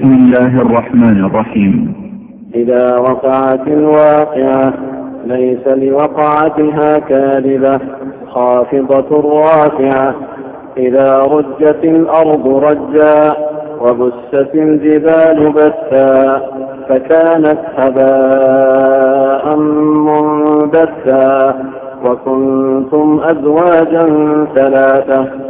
بسم الله الرحمن الرحيم. إذا وقعت الواقعة ليس لوقعتها كاذبة خافضة رافعة إذا رجت الأرض رجا وبست الجبال بثا فكانت هباء منبثا وكنتم أزواجا ثلاثة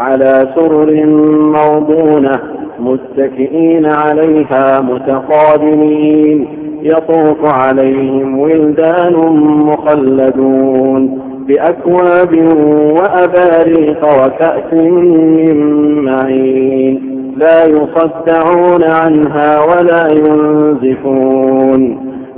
على سرر موضونة متكئين عليها متقابلين. يطوف عليهم ولدان مخلدون بأكواب وأباريق وكأس من معين. لا يصدعون عنها ولا ينزفون.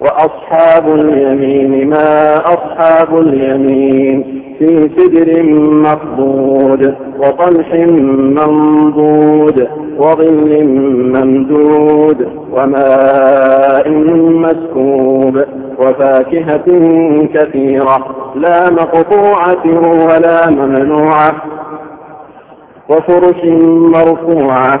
وأصحاب اليمين ما أصحاب اليمين؟ في سدر مخضود وطلح منضود وظل ممدود وماء مسكوب وفاكهة كثيرة لا مقطوعة ولا ممنوعة وفرش مرفوعة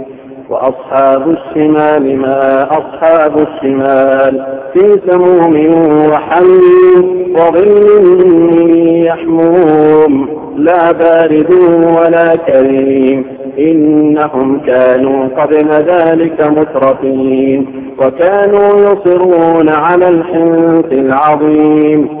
وأصحاب الشمال ما أصحاب الشمال في سموم وحميم وظل يحموم لا بارد ولا كريم إنهم كانوا قبل ذلك مترفين وكانوا يصرون على الحنث العظيم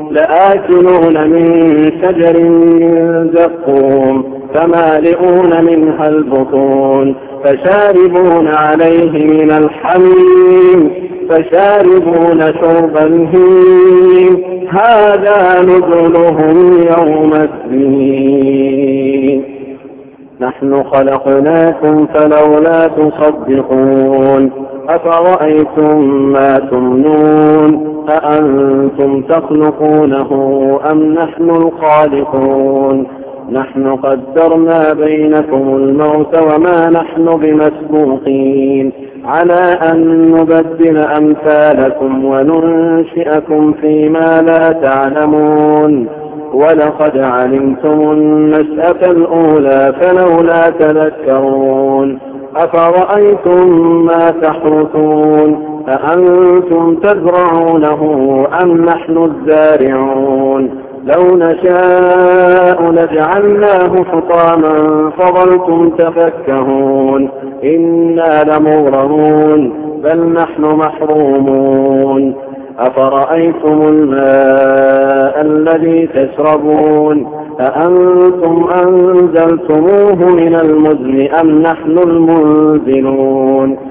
لآكلون من شجر من زقوم فمالئون منها البطون فشاربون عليه من الحميم فشاربون شرب الهيم. هذا نزلهم يوم الدين. نحن خلقناكم فلولا تصدقون أفرأيتم ما تمنون؟ أأنتم تخلقونه أم نحن الخالقون؟ نحن قدرنا بينكم الموت وما نحن بمسبوقين. على أن نبدل أمثالكم وننشئكم فيما لا تعلمون. ولقد علمتم النشأة الأولى فلولا تذكرون. أفرأيتم ما تحرثون؟ أأنتم تزرعونه أم نحن الزارعون؟ لو نشاء لجعلناه حطاما فظلتم تفكهون. إنا لمغرمون بل نحن محرومون. أفرأيتم الماء الذي تشربون؟ أأنتم أنزلتموه من المزن أم نحن المنزلون؟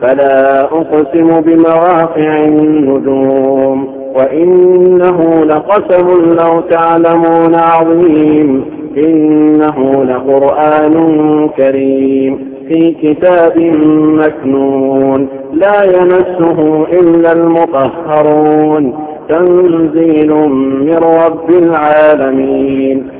فلا أقسم بمواقع النجوم وإنه لقسم لو تعلمون عظيم إنه لقرآن كريم في كتاب مكنون لا يمسه إلا المطهرون تنزيل من رب العالمين